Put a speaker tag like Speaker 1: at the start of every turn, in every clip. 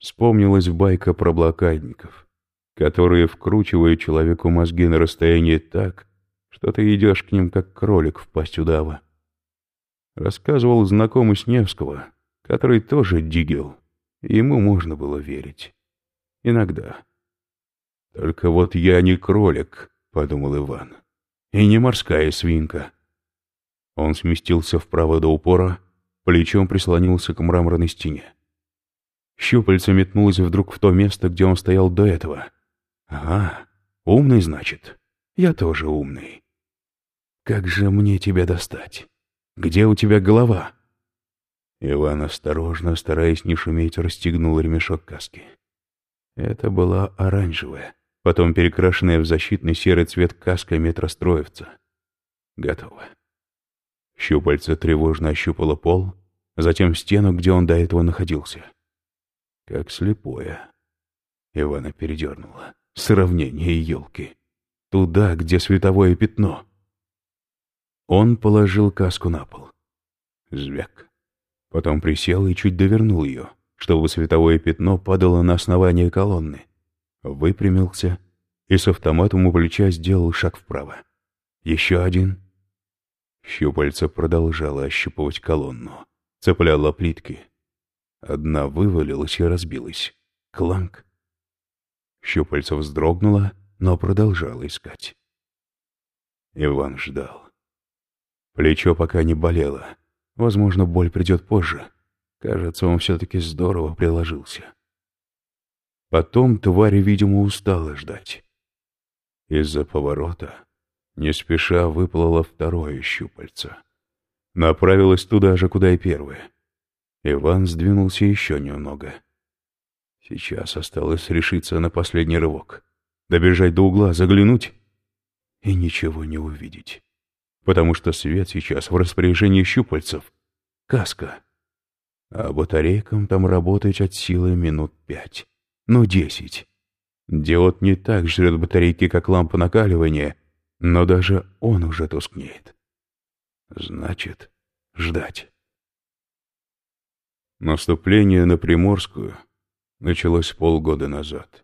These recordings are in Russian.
Speaker 1: Вспомнилась байка про блокадников, которые вкручивают человеку мозги на расстоянии так, что ты идешь к ним, как кролик в пасть удава. Рассказывал знакомый Сневского, который тоже дигел. Ему можно было верить. Иногда. «Только вот я не кролик», — подумал Иван, — «и не морская свинка». Он сместился вправо до упора, плечом прислонился к мраморной стене. Щупальце метнулось вдруг в то место, где он стоял до этого. «Ага, умный, значит. Я тоже умный. Как же мне тебя достать? Где у тебя голова?» Иван осторожно, стараясь не шуметь, расстегнул ремешок каски. Это была оранжевая, потом перекрашенная в защитный серый цвет каска метростроевца. Готово. Щупальце тревожно ощупало пол, затем стену, где он до этого находился как слепое. Ивана передернула. Сравнение елки. Туда, где световое пятно. Он положил каску на пол. Звяк. Потом присел и чуть довернул ее, чтобы световое пятно падало на основание колонны. Выпрямился и с автоматом у плеча сделал шаг вправо. Еще один. Щупальца продолжало ощупывать колонну, цепляла плитки. Одна вывалилась и разбилась. Кланк. Щупальца вздрогнула, но продолжала искать. Иван ждал. Плечо пока не болело. Возможно, боль придет позже. Кажется, он все-таки здорово приложился. Потом тварь, видимо, устала ждать. Из-за поворота не спеша выплыло второе щупальце. Направилось туда же, куда и первое. Иван сдвинулся еще немного. Сейчас осталось решиться на последний рывок. Добежать до угла, заглянуть и ничего не увидеть. Потому что свет сейчас в распоряжении щупальцев. Каска. А батарейкам там работать от силы минут пять. Ну, десять. Диод не так жрет батарейки, как лампа накаливания, но даже он уже тускнеет. Значит, ждать. Наступление на Приморскую началось полгода назад.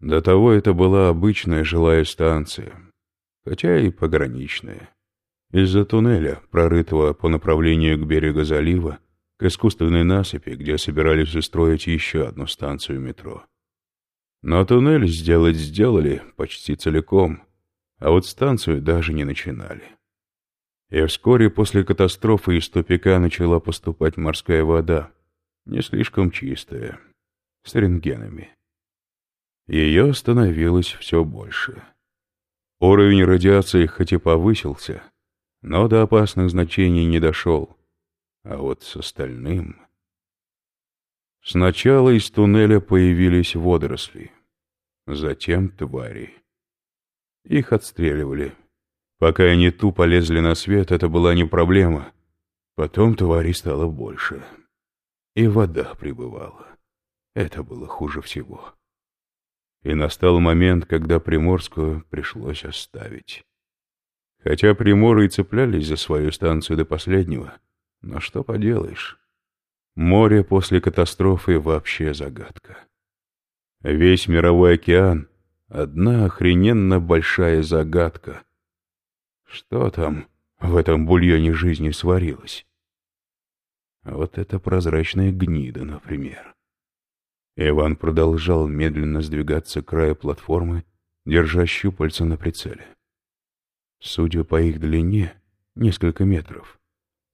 Speaker 1: До того это была обычная жилая станция, хотя и пограничная. Из-за туннеля, прорытого по направлению к берегу залива, к искусственной насыпи, где собирались устроить еще одну станцию метро. Но туннель сделать сделали почти целиком, а вот станцию даже не начинали. И вскоре после катастрофы из тупика начала поступать морская вода, не слишком чистая, с рентгенами. Ее становилось все больше. Уровень радиации хоть и повысился, но до опасных значений не дошел. А вот с остальным... Сначала из туннеля появились водоросли, затем твари. Их отстреливали. Пока они тупо лезли на свет, это была не проблема. Потом тварей стало больше и вода прибывала. Это было хуже всего. И настал момент, когда Приморскую пришлось оставить. Хотя Приморы и цеплялись за свою станцию до последнего, но что поделаешь. Море после катастрофы вообще загадка. Весь мировой океан — одна охрененно большая загадка. Что там в этом бульоне жизни сварилось? Вот это прозрачная гнида, например. Иван продолжал медленно сдвигаться к краю платформы, держа щупальца на прицеле. Судя по их длине, несколько метров,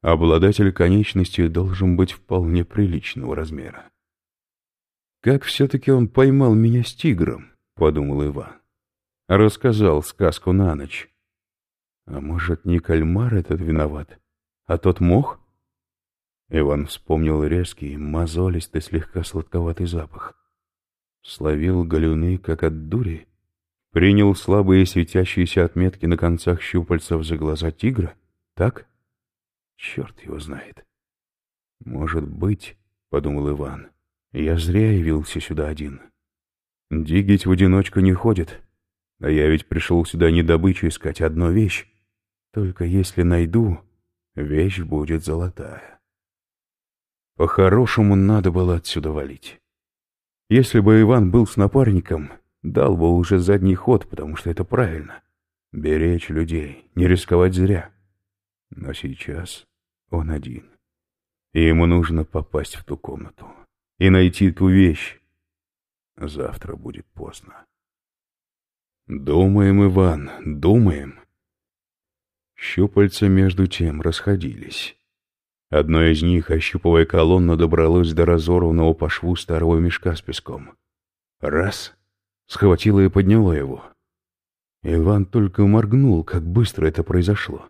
Speaker 1: обладатель конечности должен быть вполне приличного размера. «Как все-таки он поймал меня с тигром?» — подумал Иван. Рассказал сказку на ночь. А может, не кальмар этот виноват, а тот мох? Иван вспомнил резкий, мозолистый, слегка сладковатый запах. Словил галюны, как от дури. Принял слабые светящиеся отметки на концах щупальцев за глаза тигра. Так? Черт его знает. Может быть, — подумал Иван, — я зря явился сюда один. Дигить в одиночку не ходит. А я ведь пришел сюда не добычу искать, одну вещь. Только если найду, вещь будет золотая. По-хорошему надо было отсюда валить. Если бы Иван был с напарником, дал бы уже задний ход, потому что это правильно. Беречь людей, не рисковать зря. Но сейчас он один. И ему нужно попасть в ту комнату и найти ту вещь. Завтра будет поздно. Думаем, Иван, думаем. Щупальца между тем расходились. Одно из них, ощупывая колонну, добралось до разорванного по шву старого мешка с песком. Раз — схватило и подняло его. Иван только моргнул, как быстро это произошло.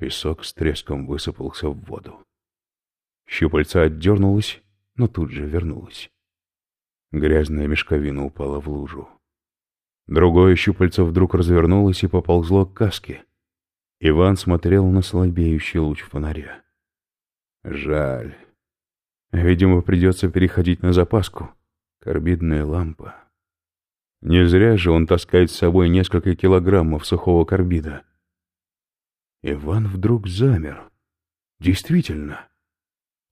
Speaker 1: Песок с треском высыпался в воду. Щупальца отдернулось, но тут же вернулось. Грязная мешковина упала в лужу. Другое щупальце вдруг развернулось и поползло к каске. Иван смотрел на слабеющий луч фонаря. Жаль. Видимо, придется переходить на запаску. Карбидная лампа. Не зря же он таскает с собой несколько килограммов сухого карбида. Иван вдруг замер. Действительно.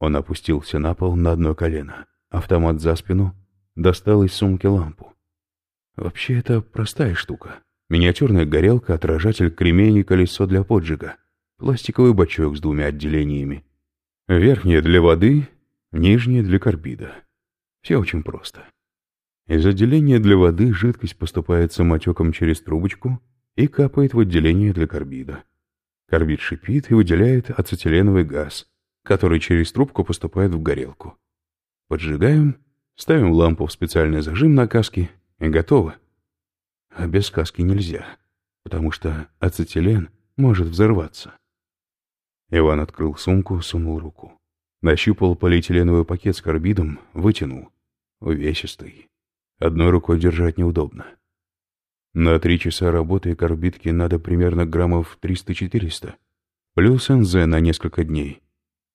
Speaker 1: Он опустился на пол на одно колено, автомат за спину, достал из сумки лампу. Вообще, это простая штука. Миниатюрная горелка, отражатель, кремень и колесо для поджига. Пластиковый бачок с двумя отделениями. Верхняя для воды, нижняя для карбида. Все очень просто. Из отделения для воды жидкость поступает самотеком через трубочку и капает в отделение для карбида. Карбид шипит и выделяет ацетиленовый газ, который через трубку поступает в горелку. Поджигаем, ставим лампу в специальный зажим на каске и готово. А без каски нельзя, потому что ацетилен может взорваться. Иван открыл сумку, сунул руку. Нащупал полиэтиленовый пакет с карбидом, вытянул. Увесистый. Одной рукой держать неудобно. На три часа работы карбидки надо примерно граммов 300-400. Плюс НЗ на несколько дней.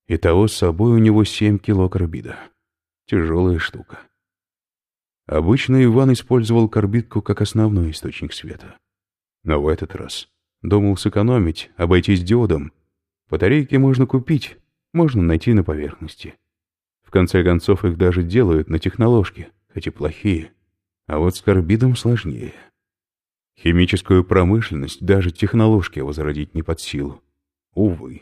Speaker 1: Итого с собой у него 7 кило карбида. Тяжелая штука. Обычно Иван использовал карбидку как основной источник света. Но в этот раз думал сэкономить, обойтись диодом. Батарейки можно купить, можно найти на поверхности. В конце концов, их даже делают на техноложке, хоть и плохие. А вот с карбидом сложнее. Химическую промышленность даже техноложки возродить не под силу. Увы.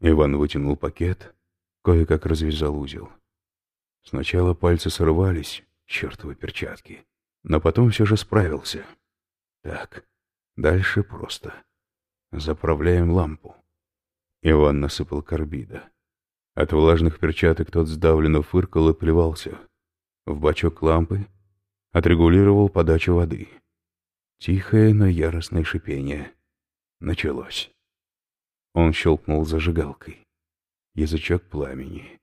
Speaker 1: Иван вытянул пакет, кое-как развязал узел. Сначала пальцы срывались, чертовы перчатки, но потом все же справился. Так, дальше просто. Заправляем лампу. Иван насыпал карбида. От влажных перчаток тот сдавленно фыркал и плевался. В бачок лампы отрегулировал подачу воды. Тихое, но яростное шипение. Началось. Он щелкнул зажигалкой. Язычок пламени.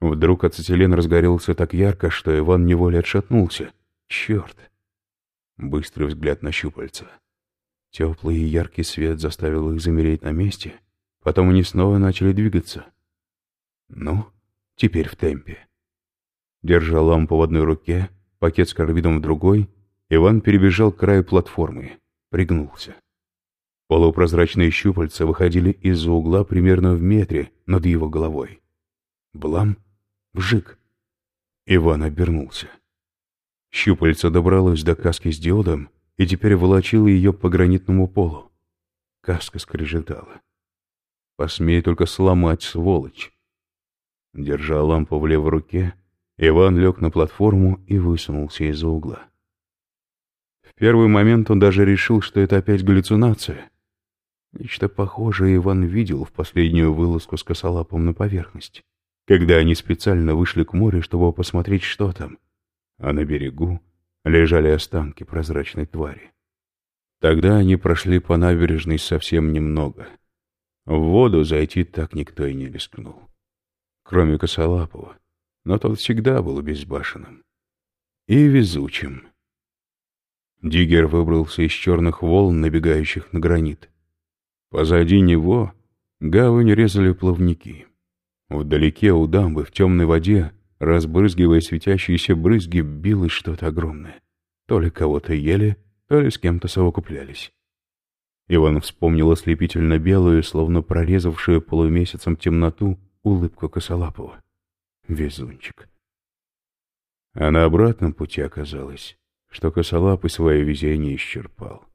Speaker 1: Вдруг ацетилен разгорелся так ярко, что Иван неволе отшатнулся. Черт! Быстрый взгляд на щупальца. Теплый и яркий свет заставил их замереть на месте. Потом они снова начали двигаться. Ну, теперь в темпе. Держа лампу в одной руке, пакет с карбидом в другой, Иван перебежал к краю платформы, пригнулся. Полупрозрачные щупальца выходили из-за угла примерно в метре над его головой. Блам, вжик. Иван обернулся. Щупальца добралось до каски с диодом и теперь волочило ее по гранитному полу. Каска скрежетала. Посмей только сломать, сволочь. Держа лампу в левой руке, Иван лег на платформу и высунулся из-за угла. В первый момент он даже решил, что это опять галлюцинация. Нечто похожее Иван видел в последнюю вылазку с косолапом на поверхность, когда они специально вышли к морю, чтобы посмотреть, что там, а на берегу лежали останки прозрачной твари. Тогда они прошли по набережной совсем немного. В воду зайти так никто и не рискнул. Кроме Косолапова, но тот всегда был безбашенным. И везучим. Диггер выбрался из черных волн, набегающих на гранит. Позади него гавань резали плавники. Вдалеке у дамбы в темной воде, разбрызгивая светящиеся брызги, билось что-то огромное. То ли кого-то ели, то ли с кем-то совокуплялись. Иван вспомнил ослепительно белую, словно прорезавшую полумесяцем темноту, улыбку Косолапова. Везунчик. А на обратном пути оказалось, что косолапый свое везение исчерпал.